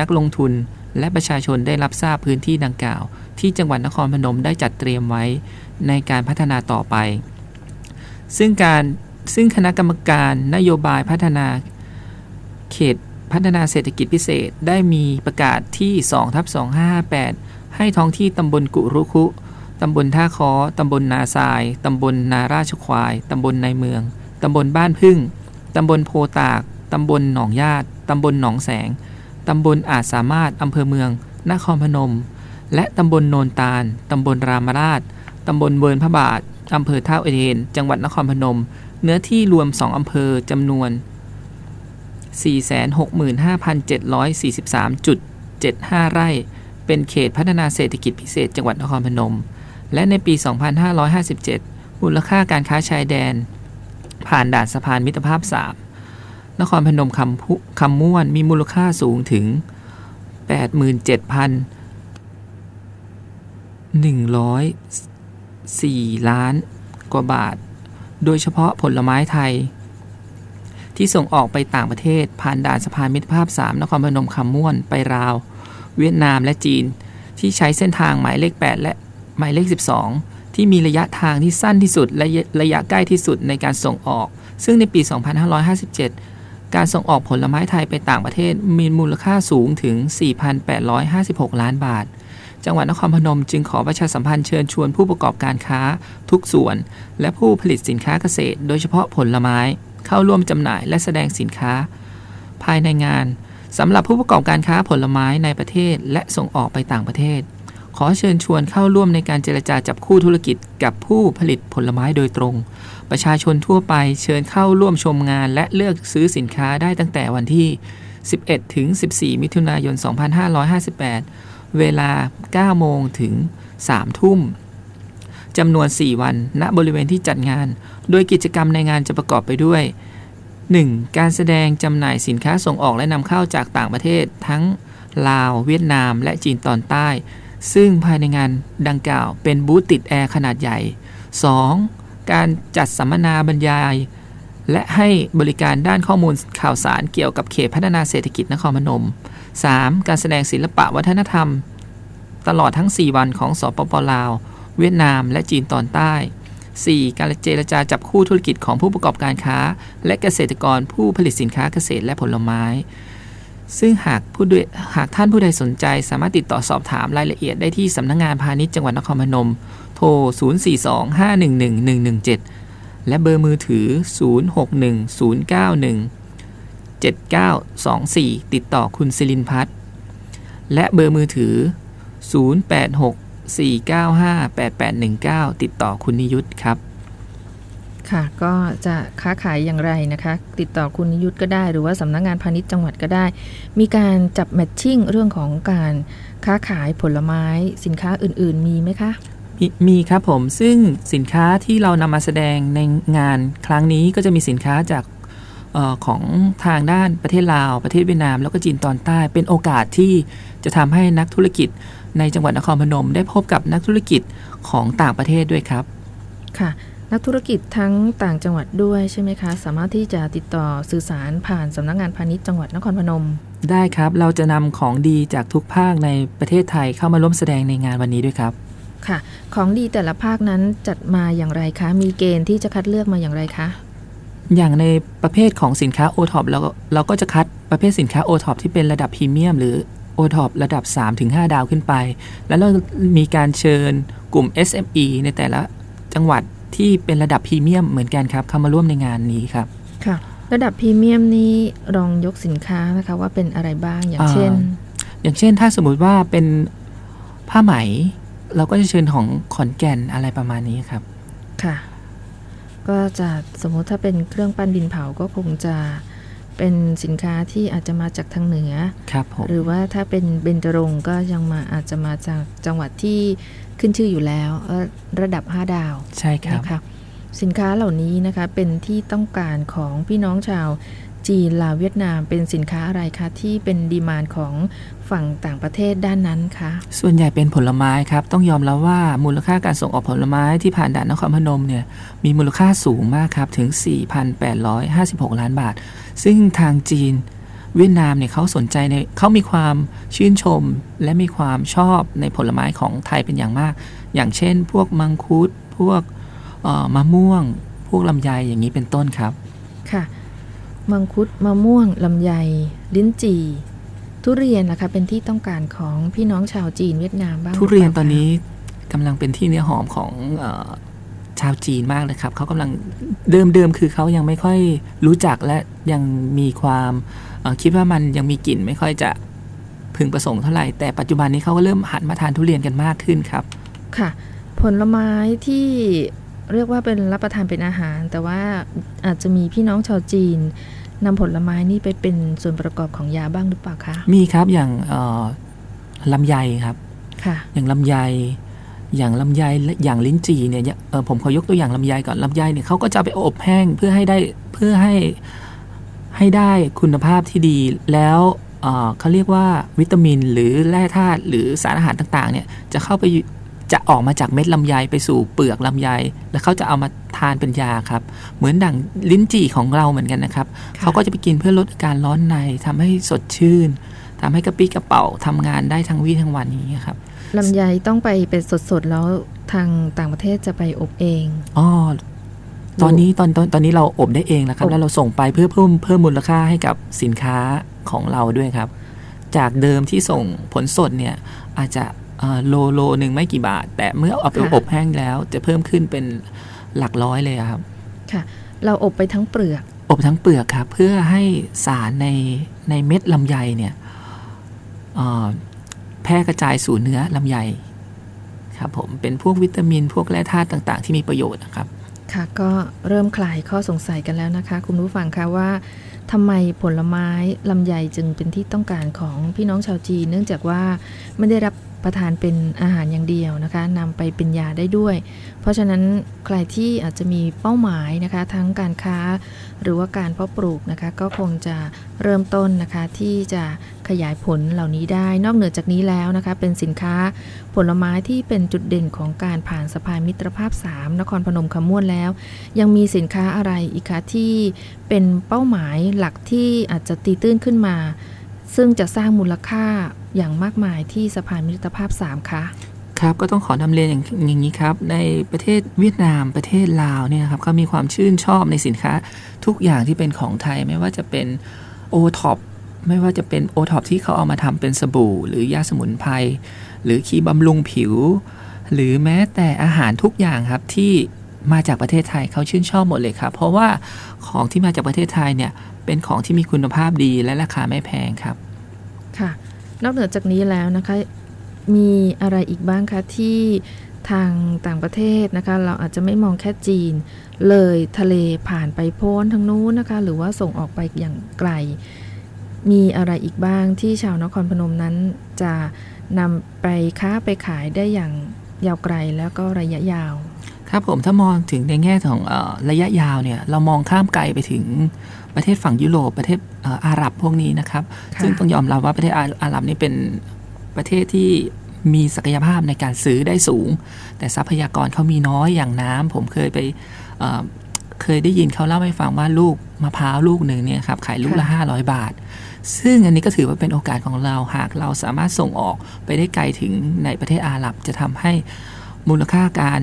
นักลงทุน และประชาชนได้รับทราบพื้นที่ดังกล่าว ที่จังหวัดนครพนมได้จัดเตรียมไว้ในการพัฒนาต่อไป ซึ่งการ ซึ่งคณะกรรมการนโยบายพัฒนาเขตพัฒนาเศรษฐกิจพิเศษได้มีประกาศที่2ทับ2558 ให้ท้องที่ตำบลกุรุคุ ตำบลท่าคอตำบลนาทราย ตำบลนาราชควาย ตำบลในเมือง ตำบลบ้านพึ่ง ตำบลโพตาก ตำบลหนองญาติ ตำบลหนองแสง ตำบลอาจสามารถ อำเภอเมือง นครพนม และตำบลโนนตาล ตำบลรามราช ตำบลเวิร์นพระบาท อำเภอท่าอุเทนจังหวัดนครพนม เนื้อที่รวม 2 อำเภอจำนวน 465,743.75 ไร่ เป็นเขตพัฒนาเศรษฐกิจพิเศษจังหวัดนครพนม และในปี 2557 มูลค่าการค้าชายแดน ผ่านด่านสะพานมิตรภาพ 3 นครพนมคำพุคำม่วนมีมูลค่าสูงถึง 87,104 ล้านกว่าบาท โดยเฉพาะผลไม้ไทย ที่ส่งออกไปต่างประเทศ ผ่านด่านสะพานมิตรภาพ 3 นครพนมคำม่วนไปราว เวียดนามและจีน ที่ใช้เส้นทางหมายเลข 8 และหมายเลข 12 ที่มีระยะทางที่สั้นที่สุดและระยะใกล้ที่สุดในการส่งออก ซึ่งในปี 2557 การส่งออกผลไม้ไทยไปต่างประเทศมีมูลค่าสูงถึง 4,856 ล้านบาท จังหวัดนครพนมจึงขอประชาสัมพันธ์เชิญชวนผู้ประกอบการค้า ทุกส่วน และผู้ผลิตสินค้าเกษตร โดยเฉพาะผลไม้ เข้าร่วมจำหน่ายและแสดงสินค้า ภายในงานสำหรับผู้ประกอบการค้าผลไม้ในประเทศ และส่งออกไปต่างประเทศ ขอเชิญชวนเข้าร่วมในการเจรจาจับคู่ธุรกิจกับผู้ผลิตผลไม้โดยตรง ประชาชนทั่วไปเชิญเข้าร่วมชมงานและเลือกซื้อสินค้าได้ตั้งแต่วันที่ 11 ถึง 14 มิถุนายน 2558 เวลา 9 โมงถึง 3 ทุ่มจำนวน 4 วัน ณ บริเวณที่จัดงาน โดยกิจกรรมในงานจะประกอบไปด้วย 1. การแสดงจำหน่ายสินค้าส่งออกและนำเข้าจากต่างประเทศ ทั้งลาว เวียดนาม และจีนตอนใต้ ซึ่งภายในงานดังกล่าว เป็นบูธติดแอร์ขนาดใหญ่ 2. การจัดสัมมนาบรรยาย และให้บริการด้านข้อมูลข่าวสารเกี่ยวกับเขตพัฒนาเศรษฐกิจนครพนม 3. การแสดงศิลปะวัฒนธรรม ตลอดทั้ง 4 วันของสปป.ลาว เวียดนาม และจีนตอนใต้ 4. การเจรจาจับคู่ธุรกิจของผู้ประกอบการค้า และเกษตรกรผู้ผลิตสินค้าเกษตรและผลไม้ ซึ่งหากผู้ด้วยหากท่านผู้ใดสนใจสามารถติดต่อสอบถามรายละเอียดได้ที่สำนักงงานพาณิชย์จังหวัดนครพนม โทร 042-511-117 และเบอร์มือถือ 061091 061-091-7924 ติดต่อคุณศิลินพัฒน์และเบอร์มือถือ 086 495-8819 ติดต่อคุณนิยุทธครับ ค่ะ ก็จะค้าขายอย่างไรนะคะ ติดต่อคุณนิยุทธก็ได้ หรือว่าสำนักงงานพาณิชย์จังหวัดก็ได้ มีการจับแมทชิ่งเรื่องของการค้าขายผลไม้สินค้าอื่น ๆ มีไหมคะมีมีครับผมซึ่งสินค้าที่เรานำมาแสดงในงานครั้งนี้ก็จะมีสินค้าจากออ ของทางด้านประเทศลาว ประเทศเวียดนาม แล้วก็จีนตอนใต้ เป็นโอกาสที่จะทำให้นักธุรกิจในจังหวัดนครพนม ได้พบกับนักธุรกิจของต่างประเทศด้วยครับ ค่ะ นักธุรกิจทั้งต่างจังหวัดด้วยใช่ไหมคะ สามารถที่จะติดต่อสื่อสารผ่านสำนักงานพาณิชย์จังหวัดนครพนม ได้ครับ เราจะนำของดีจากทุกภาคในประเทศไทยเข้ามาร่วมแสดงในงานวันนี้ด้วยครับค่ะ ของดีแต่ละภาคนั้นจัดมาอย่างไรคะ มีเกณฑ์ที่จะคัดเลือกมาอย่างไรคะ อย่างในประเภทของสินค้าโอท็อปเราเราก็จะคัดประเภทสินค้าโอท็อปที่เป็นระดับพรีเมียมหรือโอท็อประดับ 3-5 ดาวขึ้นไป แล้วเรามีการเชิญกลุ่ม SME ในแต่ละจังหวัดที่เป็นระดับพรีเมียมเหมือนกันครับเข้ามาร่วมในงานนี้ครับค่ะระดับพรีเมียมนี้ลองยกสินค้านะคะว่าเป็นอะไรบ้างอย่างเช่น อย่างเช่นถ้าสมมุติว่าเป็นผ้าไหม เราก็จะเชิญของขอนแก่นอะไรประมาณนี้ครับค่ะ ก็จะสมมุติถ้าเป็นเครื่องปั้นดินเผาก็คงจะเป็นสินค้าที่อาจจะมาจากทางเหนือครับผมหรือว่าถ้าเป็นเบญจรงค์ก็ยังมาอาจจะมาจากจังหวัดที่ขึ้นชื่ออยู่แล้วเอ่อระดับ 5 ดาวใช่ครับนะคะสินค้าเหล่านี้นะคะเป็นที่ต้องการของพี่น้องชาวจีนลาวเวียดนามเป็นสินค้าอะไรคะที่เป็นดีมานของ ฝั่งต่างประเทศด้านนั้นคะ ส่วนใหญ่เป็นผลไม้ครับ ต้องยอมรับว่ามูลค่าการส่งออกผลไม้ที่ผ่านด่านนครพนมเนี่ยมีมูลค่าสูงมากครับ ถึง 4,856 ล้านบาท ซึ่งทางจีนเวียดนามเนี่ยเขาสนใจในเขามีความชื่นชมและมีความชอบในผลไม้ของไทยเป็นอย่างมาก อย่างเช่น พวกมังคุด พวกเอ่อมะม่วง พวกลำไยอย่างนี้เป็นต้นครับ ค่ะ มังคุด มะม่วง ลำไย ลิ้นจี่ ทุเรียนนะคะเป็นที่ต้องการของพี่น้องชาวจีนเวียดนามบ้างทุเรียนหปตล่าอนคะนี้กำลังเป็นที่เนื้อหอมของเออชาวจีนมากเลยครับเขากำลังเดิมเดิมคือเขายังไม่ค่อยรู้จักและยังมีความเอ่อคิดว่ามันยังมีกลิ่นไม่ค่อยจะพึงประสงค์เท่าไหร่ แต่ปัจจุบันนี้เขาก็เริ่มหันมาทานทุเรียนกันมากขึ้นครับ ค่ะ ผลไม้ที่เรียกว่าเป็นรับประทานเป็นอาหาร แต่ว่าอาจจะมีพี่น้องชาวจีน นำผลไม้นี่ไปเป็นส่วนประกอบของยาบ้างหรือเปล่าคะ มีครับอย่างเอ่อลำไยครับค่ะอย่างลำไย อย่างลำไยและอย่างลิ้นจี่เนี่ยอย่าเออผมขอยกตัวอย่างลำไยก่อนลำไยเนี่ยเขาก็จะเอาไปอบแห้งเพื่อให้ได้เพื่อให้ให้ได้คุณภาพที่ดีแล้วเอ่อเขาเรียกว่าวิตามินหรือแร่ธาตุหรือสารอาหารต่างๆ เนี่ยจะเข้าไปอยู่ จะออกมาจากเม็ดลำไยไปสู่เปลือกลำไย แล้วเขาจะเอามาทานเป็นยาครับ เหมือนดั่งลิ้นจี่ของเราเหมือนกันนะครับค่ะเขาก็จะไปกินเพื่อลดอาการร้อนในทำให้สดชื่นทำให้กระปี้กระเป๋าทำงานได้ทั้งวี่ทั้งวันอย่างนี้ยครับลำไยต้องไปเป็นสดๆแล้วทางต่างประเทศจะไปอบเองอ๋อตอนนี้ตอนตอนตอนนี้เราอบได้เองแล้วครับอบแล้วเราส่งไปเพื่อเพิ่มเพิ่มมูลค่าให้กับสินค้าของเราด้วยครับ จากเดิมที่ส่งผลสดเนี่ยอาจจะเอ่อ โลโลหนึ่งไม่กี่บาท แต่เมื่อเอาไปอบแห้งแล้ว จะเพิ่มขึ้นเป็นหลักร้อยเลยอะครับ ค่ะ เราอบไปทั้งเปลือก อบทั้งเปลือกครับเพื่อให้สารในในเม็ดลำไยเนี่ยเอ่อแพร่กระจายสู่เนื้อลำไยครับผมเป็นพวกวิตามินพวกแร่ธาตุต่าง ๆ ที่มีประโยชน์นะครับ ค่ะก็เริ่มคลายข้อสงสัยกันแล้วนะคะ คุณผู้ฟังคะว่าทำไมผลไม้ลำไยจึงเป็นที่ต้องการของพี่น้องชาวจีน เนื่องจากว่าไม่ได้รับ ประทานเป็นอาหารอย่างเดียวนะคะนำไปเป็นยาได้ด้วย เพราะฉะนั้นใครที่อาจจะมีเป้าหมายนะคะ ทั้งการค้าหรือว่าการเพาะปลูกนะคะ ก็คงจะเริ่มต้นนะคะที่จะขยายผลเหล่านี้ได้ นอกเหนือจากนี้แล้วนะคะ เป็นสินค้าผลไม้ที่เป็นจุดเด่นของการผ่านสะพานมิตรภาพ 3 นครพนมคำม่วนแล้ว ยังมีสินค้าอะไรอีกคะที่เป็นเป้าหมายหลักที่อาจจะตีตื้นขึ้นมา ซึ่งจะสร้างมูลค่าอย่างมากมายที่สะพานมิตรภาพ 3 คะครับก็ต้องขอนำเรียนอย่างอย่างนี้ครับ ในประเทศเวียดนามประเทศลาวเนี่ยครับเขามีความชื่นชอบในสินค้า ทุกอย่างที่เป็นของไทยไม่ว่าจะเป็นโอท็อปไม่ว่าจะเป็นโอท็อปที่เขาเอามาทำเป็นสบู่ หรือยาสมุนไพรหรือครีมบำรุงผิว หรือแม้แต่อาหารทุกอย่างครับที่ มาจากประเทศไทยเขาชื่นชอบหมดเลยครับ เพราะว่าของที่มาจากประเทศไทยเนี่ยเป็นของที่มีคุณภาพดีและราคาไม่แพงครับค่ะ นอกเหนือจากนี้แล้วนะคะ มีอะไรอีกบ้างคะที่ทางต่างประเทศนะคะ เราอาจจะไม่มองแค่จีน เลยทะเลผ่านไปโพ้นทางนู้นนะคะ หรือว่าส่งออกไปอย่างไกล มีอะไรอีกบ้างที่ชาวนครพนมนั้นจะนำไปค้าไปขายได้อย่างยาวไกลแล้วก็ระยะยาว ครับผมถ้ามองถึงในแง่ของเออระยะยาวเนี่ยเรามองข้ามไกลไปถึงประเทศฝั่งยุโรปประเทศเอ่ออาหรับพวกนี้นะครับค่ะซึ่งต้องยอมรับว่าประเทศอาอาหรับนี่เป็นประเทศที่มีศักยภาพในการซื้อได้สูง แต่ทรัพยากรเขามีน้อยอย่างน้ำผมเคยไปเอ่อเคยได้ยินเขาเล่าให้ฟังว่าลูกมะพร้าวลูกหนึ่งเนี่ยครับขายลูกละ 500 บาท ซึ่งอันนี้ก็ถือว่าเป็นโอกาสของเราหากเราสามารถส่งออกไปได้ไกลถึงในประเทศอาหรับจะทำให้มูลค่าการ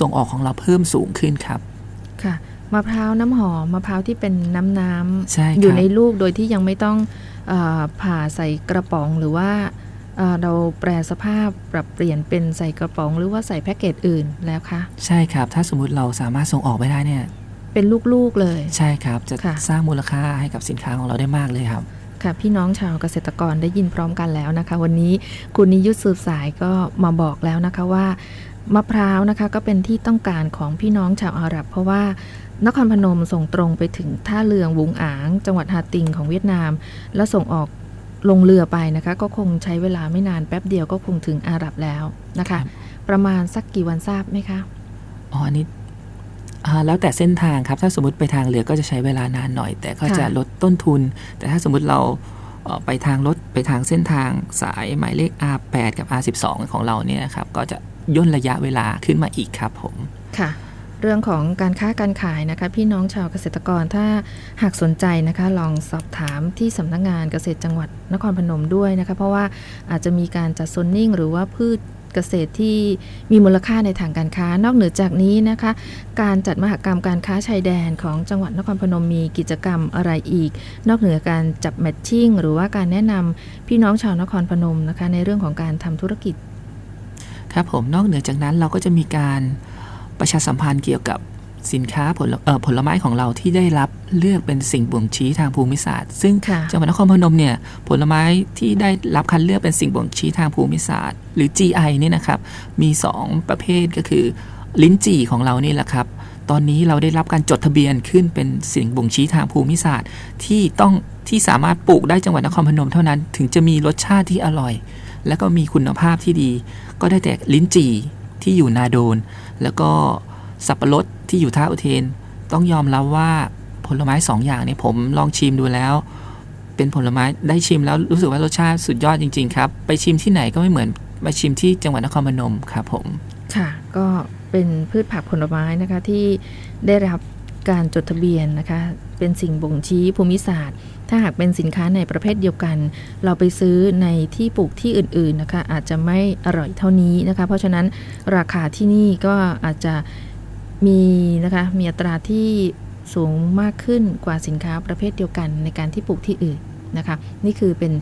ส่งออกของเราเพิ่มสูงขึ้นครับ ค่ะ มะพร้าวน้ำหอมมะพร้าวที่เป็นน้ำน้ำใช่ครับอยู่ในลูกโดยที่ยังไม่ต้องเออผ่าใส่กระป๋องหรือว่าเอ่อเราแปลสภาพปรับเปลี่ยนเป็นใส่กระป๋อง หรือว่าใส่แพ็กเกจอื่นแล้วคะใช่ครับ ถ้าสมมุติเราสามารถส่งออกไปได้เนี่ย เป็นลูกๆเลย ใช่ครับ จะค่ะสร้างมูลค่าให้กับสินค้าของเราได้มากเลยครับค่ะพี่น้องชาวเกษตรกรได้ยินพร้อมกันแล้วนะคะ วันนี้คุณนิยุทธสืบสายก็มาบอกแล้วนะคะว่า มะพร้าวนะคะก็เป็นที่ต้องการของพี่น้องชาวอาหรับ เพราะว่านครพนมส่งตรงไปถึงท่าเรือวุงอาง จังหวัดฮาติงของเวียดนาม แล้วส่งออกลงเรือไปนะคะ ก็คงใช้เวลาไม่นานแป๊บเดียวก็คงถึงอาหรับแล้วนะคะ ประมาณสักกี่วันทราบไหมคะอ๋ออันนี้อ่าแล้วแต่เส้นทางครับ ถ้าสมมติไปทางเรือก็จะใช้เวลานานหน่อย แต่ก็ค่ะจะลดต้นทุน แต่ถ้าสมมติเราเอ่อไปทางรถไปทางเส้นทางสายหมายเลข R8 กับ R12 ของเราเนี่ยครับก็จะ ย่นระยะเวลาขึ้นมาอีกครับผมค่ะเรื่องของการค้าการขายนะคะ พี่น้องชาวเกษตรกรถ้าหากสนใจนะคะ ลองสอบถามที่สำนักงานเกษตรจังหวัดนครพนมด้วยนะคะ เพราะว่าอาจจะมีการจัดโซนนิ่ง หรือว่าพืชเกษตรที่มีมูลค่าในทางการค้า นอกเหนือจากนี้นะคะ การจัดมหกรรมการค้าชายแดนของจังหวัดนครพนมมีกิจกรรมอะไรอีก นอกเหนือการจับแมทชิ่งหรือว่าการแนะนำพี่น้องชาวนครพนมนะคะ ในเรื่องของการทำธุรกิจ ครับผมนอกเหนือจากนั้นเราก็จะมีการประชาสัมพันธ์เกี่ยวกับสินค้าผลเอ่อผลไม้ของเราที่ได้รับเลือกเป็นสิ่งบ่งชี้ทางภูมิศาสตร์ ซึ่งค่ะจังหวัดนครพนมเนี่ยผลไม้ที่ได้รับคัดเลือกเป็นสิ่งบ่งชี้ทางภูมิศาสตร์ หรือ GI เนี่ยนะครับ มี 2 ประเภทก็คือ ลิ้นจี่ของเรานี่แหละครับ ตอนนี้เราได้รับการจดทะเบียนขึ้นเป็นสิ่งบ่งชี้ทางภูมิศาสตร์ ที่ต้องที่สามารถปลูกได้จังหวัดนครพนมเท่านั้น ถึงจะมีรสชาติที่อร่อย และก็มีคุณภาพที่ดี ก็ได้แต่ลิ้นจี่ที่อยู่นาโดน แล้วก็สับปะรดที่อยู่ท่าอุเทน ต้องยอมรับว่าผลไม้สองอย่างนี่ยผมลองชิมดูแล้ว เป็นผลไม้ได้ชิมแล้วรู้สึกว่ารสชาติสุดยอดจริง ๆ ครับ ไปชิมที่ไหนก็ไม่เหมือนไปชิมที่จังหวัดนครพนมครับผม ค่ะ ก็เป็นพืชผักผลไม้นะคะที่ได้รับการจดทะเบียนนะคะ เป็นสิ่งบ่งชี้ภูมิศาสตร์ ถ้าหากเป็นสินค้าในประเภทเดียวกัน เราไปซื้อในที่ปลูกที่อื่น ๆนะคะ อาจจะไม่อร่อยเท่านี้นะคะ เพราะฉะนั้นราคาที่นี่ก็อาจจะมีนะคะมีอัตราที่สูงมากขึ้นกว่าสินค้าประเภทเดียวกันในการที่ปลูกที่อื่นนะคะนี่คือเป็น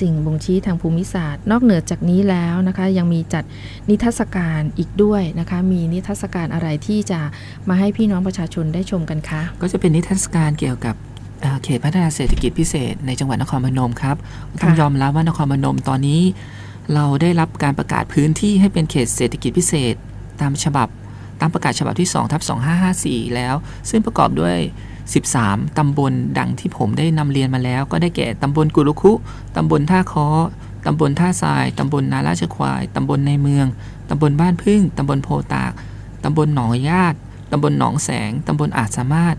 สิ่งบ่งชี้ทางภูมิศาสตร์ นอกเหนือจากนี้แล้วนะคะ ยังมีจัดนิทรรศการอีกด้วยนะคะ มีนิทรรศการอะไรที่จะมาให้พี่น้องประชาชนได้ชมกันคะ ก็จะเป็นนิทรรศการเกี่ยวกับ เอ่อเขตพัฒนาเศรษฐกิจพิเศษในจังหวัดนครพนมครับต้องยอมรับว่านครพนมตอนนี้ เราได้รับการประกาศพื้นที่ให้เป็นเขตเศรษฐกิจพิเศษ ตามฉบับ ตามประกาศฉบับที่2ทับ2554 แล้ว ซึ่งประกอบด้วย 13 ตำบลดังที่ผมได้นำเรียนมาแล้ว ก็ได้แก่ตำบลกุลุคุตำบลท่าค้อตำบลท่าทราย ตำบลนาราชควาย ตำบลในเมือง ตำบลบ้านผึ้ง ตำบลโพตาก ตำบลหนองญาติ ตำบลหนองแสง ตำบลอาจสามารถ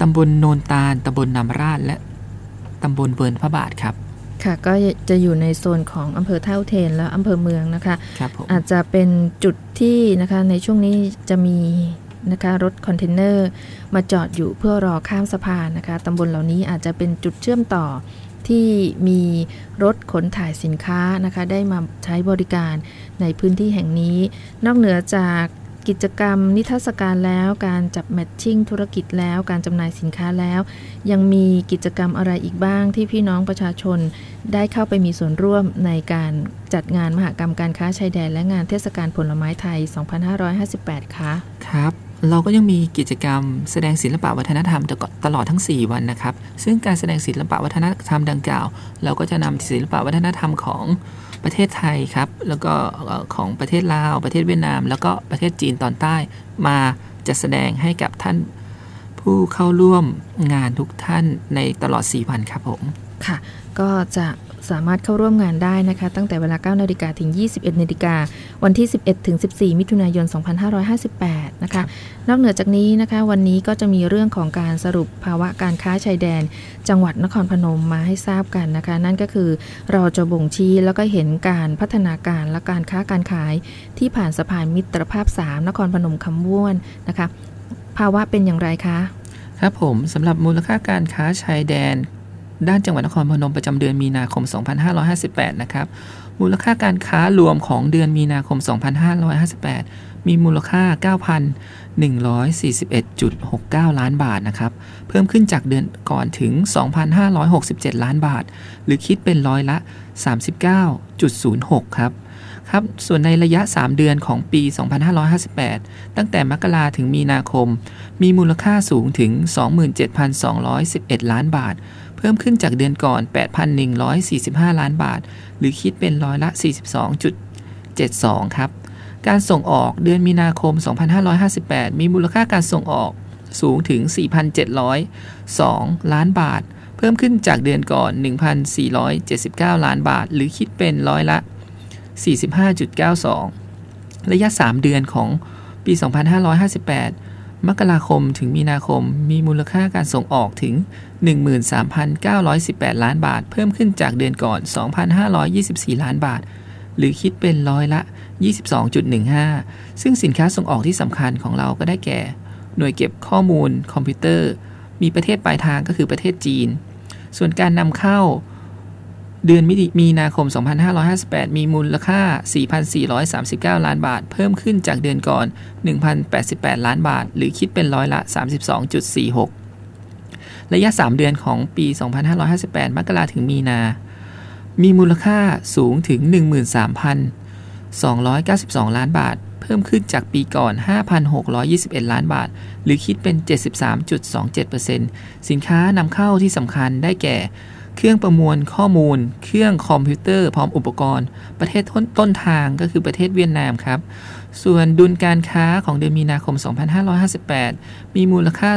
ตำบลโนนตาลตำบลรามราชและตำบลเวินพระบาทครับ ค่ะ ก็จะอยู่ในโซนของอำเภอท่าอุเทนและอำเภอเมืองนะคะครับผมอาจจะเป็นจุดที่นะคะในช่วงนี้จะมีนะคะรถคอนเทนเนอร์มาจอดอยู่เพื่อรอข้ามสะพานนะคะตำบลเหล่านี้อาจจะเป็นจุดเชื่อมต่อที่มีรถขนถ่ายสินค้านะคะ ได้มาใช้บริการในพื้นที่แห่งนี้ นอกเหนือจาก กิจกรรม นิทรรศการแล้ว การจับแมทชิ่งธุรกิจแล้ว การจำหน่ายสินค้าแล้ว ยังมีกิจกรรมอะไรอีกบ้างที่พี่น้องประชาชน ได้เข้าไปมีส่วนร่วมในการจัดงานมหกรรมการค้าชายแดนและงานเทศกาลผลไม้ไทย 2558 คะครับเราก็ยังมีกิจกรรมแสดงศิลปะวัฒนธรรมตลอดทั้ง 4 วันนะครับ ซึ่งการแสดงศิลปะวัฒนธรรมดังกล่าว เราก็จะนำศิลปะวัฒนธรรมของ ประเทศไทยครับ แล้วก็ของประเทศลาว ประเทศเวียดนาม แล้วก็ประเทศจีนตอนใต้มาจะแสดงให้กับท่านผู้เข้าร่วมงานทุกท่านในตลอด 4 วันครับผม ค่ะ ก็จะ สามารถเข้าร่วมงานได้นะคะ ตั้งแต่เวลา 9 นาฬิกาถึง 21 นาฬิกา วันที่ 11 ถึง 14 มิถุนายน 2558 นะคะ นอกเหนือจากนี้นะคะ วันนี้ก็จะมีเรื่องของการสรุปภาวะการค้าชายแดน จังหวัดนครพนมมาให้ทราบกันนะคะ นั่นก็คือเราจะบ่งชี้แล้วก็เห็นการพัฒนาการและการค้าการขายที่ผ่านสะพานมิตรภาพ 3 นครพนมคำว้วนนะคะ ภาวะเป็นอย่างไรคะ ครับผมสำหรับมูลค่าการค้าชายแดน ด้านจังหวัดนครพนมประจำเดือนมีนาคม 2558 นะครับ มูลค่าการค้ารวมของเดือนมีนาคม 2558 มีมูลค่า 9,141.69 ล้านบาทนะครับ เพิ่มขึ้นจากเดือนก่อนถึง 2,567 ล้านบาท หรือคิดเป็นร้อยละ 39.06 ครับ ครับ ส่วนในระยะ 3 เดือนของปี 2558 ตั้งแต่มกราถึงมีนาคม มีมูลค่าสูงถึง 27,211 ล้านบาท เพิ่มขึ้นจากเดือนก่อน 8,145 ล้านบาท หรือคิดเป็นร้อยละ 42.72 ครับ การส่งออกเดือนมีนาคม 2558 มีมูลค่าการส่งออกสูงถึง 4,702 ล้านบาท เพิ่มขึ้นจากเดือนก่อน 1,479 ล้านบาท หรือคิดเป็นร้อยละ 45.92 ระยะ 3 เดือนของปี 2558 มกราคมถึงมีนาคมมีมูลค่าการส่งออกถึง 13,918 ล้านบาท เพิ่มขึ้นจากเดือนก่อน 2,524 ล้านบาท หรือคิดเป็นร้อยละ 22.15 ซึ่งสินค้าส่งออกที่สำคัญของเราก็ได้แก่ หน่วยเก็บข้อมูลคอมพิวเตอร์ มีประเทศปลายทางก็คือประเทศจีน ส่วนการนำเข้า เดือนมิถุมีนาคม 2558 มีมูลค่า 4,439 ล้านบาท เพิ่มขึ้นจากเดือนก่อน 1,088 ล้านบาท หรือคิดเป็นร้อยละ 32.46 ระยะ 3 เดือนของปี 2558 มกราถึงมีนา มีมูลค่าสูงถึง 13,292 ล้านบาท เพิ่มขึ้นจากปีก่อน 5,621 ล้านบาท หรือคิดเป็น 73.27%สินค้านำเข้าที่สำคัญได้แก่ เครื่องประมวลข้อมูล เครื่องคอมพิวเตอร์ พร้อมอุปกรณ์ ประเทศต้นตนทางก็คือประเทศเวียดนามครับ ส่วนดุลการค้าของเดือนมีนาคม 2558 มีมูลค่า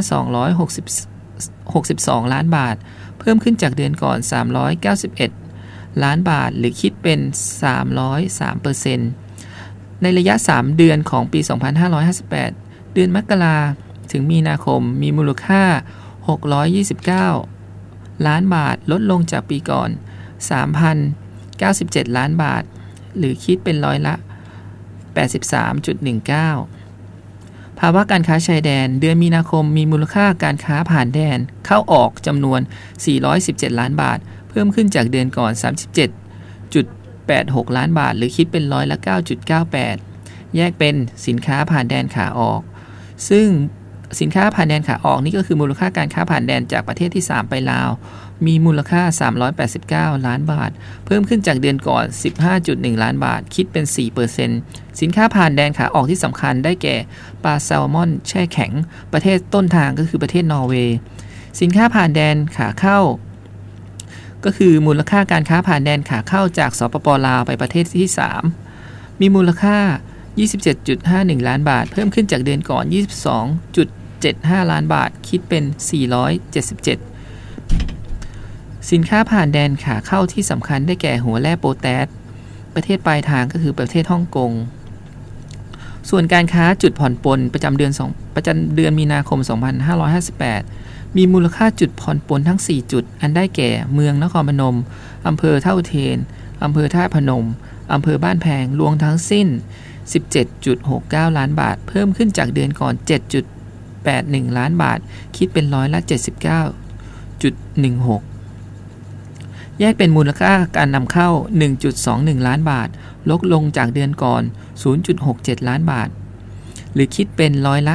262 ล้านบาท เพิ่มขึ้นจากเดือนก่อน 391 ล้านบาท หรือคิดเป็น 303%ในระยะ 3 เดือนของปี 2558 เดือนมกราถึงมีนาคมมีมูลค่า 629 ล้านบาทลดลงจากปีก่อน 3,097 ล้านบาท หรือคิดเป็นร้อยละ 83.19 ภาวะการค้าชายแดน เดือนมีนาคมมีมูลค่าการค้าผ่านแดนเข้าออกจำนวน 417 ล้านบาท เพิ่มขึ้นจากเดือนก่อน 37.86 ล้านบาท หรือคิดเป็นร้อยละ 9.98 แยกเป็นสินค้าผ่านแดนขาออก ซึ่ง สินค้าผ่านแดนขาออกนี่ก็คือมูลค่าการค้าผ่านแดนจากประเทศที่ 3 ไปลาว มีมูลค่า 389 ล้านบาท เพิ่มขึ้นจากเดือนก่อน 15.1 ล้านบาท คิดเป็น 4%สินค้าผ่านแดนขาออกที่สำคัญได้แก่ปลาแซลมอนแช่แข็ง ประเทศต้นทางก็คือประเทศนอร์เวย์สินค้าผ่านแดนขาเข้า ก็คือมูลค่าการค้าผ่านแดนขาเข้าจากสปปลาวไปประเทศที่ 3 มีมูลค่า27.51 ล้านบาท เพิ่มขึ้นจากเดือนก่อน 22.75 ล้านบาท คิดเป็น 477 สินค้าผ่านแดนขาเข้าที่สำคัญได้แก่หัวแร่โปแตส ประเทศปลายทางก็คือประเทศฮ่องกง ส่วนการค้าจุดผ่อนปลนประจำเดือน2ประจำเดือนมีนาคม 2558 มีมูลค่าจุดผ่อนปลนทั้ง 4 จุด อันได้แก่ เมืองนครพนมอำเภอเท่าเทนอำเภอท่าพนมอำเภอบ้านแพงรวมทั้งสิ้น17.69 ล้านบาท เพิ่มขึ้นจากเดือนก่อน 7.81 ล้านบาท คิดเป็นร้อยละ 79.16 แยกเป็นมูลค่าการนำเข้า 1.21 ล้านบาท ลดลงจากเดือนก่อน 0.67 ล้านบาท หรือคิดเป็นร้อยละ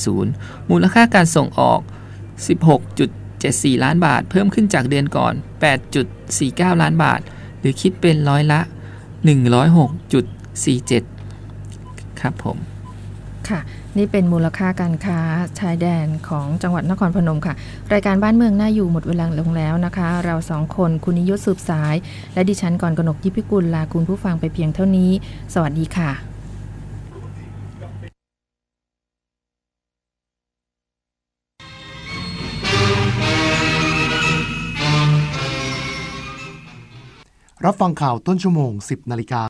35.80 มูลค่าการส่งออก 16.74 ล้านบาท เพิ่มขึ้นจากเดือนก่อน 8.49 ล้านบาท หรือคิดเป็นร้อยละ 106.47 ครับผม ค่ะ นี่เป็นมูลค่าการค้าชายแดนของจังหวัดนครพนมค่ะ รายการบ้านเมืองน่าอยู่หมดเวลาลงแล้วนะคะ เราสองคนคุณนิยศสืบสาย และดิฉันก่อนกนกยิพิกุลลาคุณผู้ฟังไปเพียงเท่านี้ สวัสดีค่ะรับฟังข่าวต้นชั่วโมง 10 นาฬิกา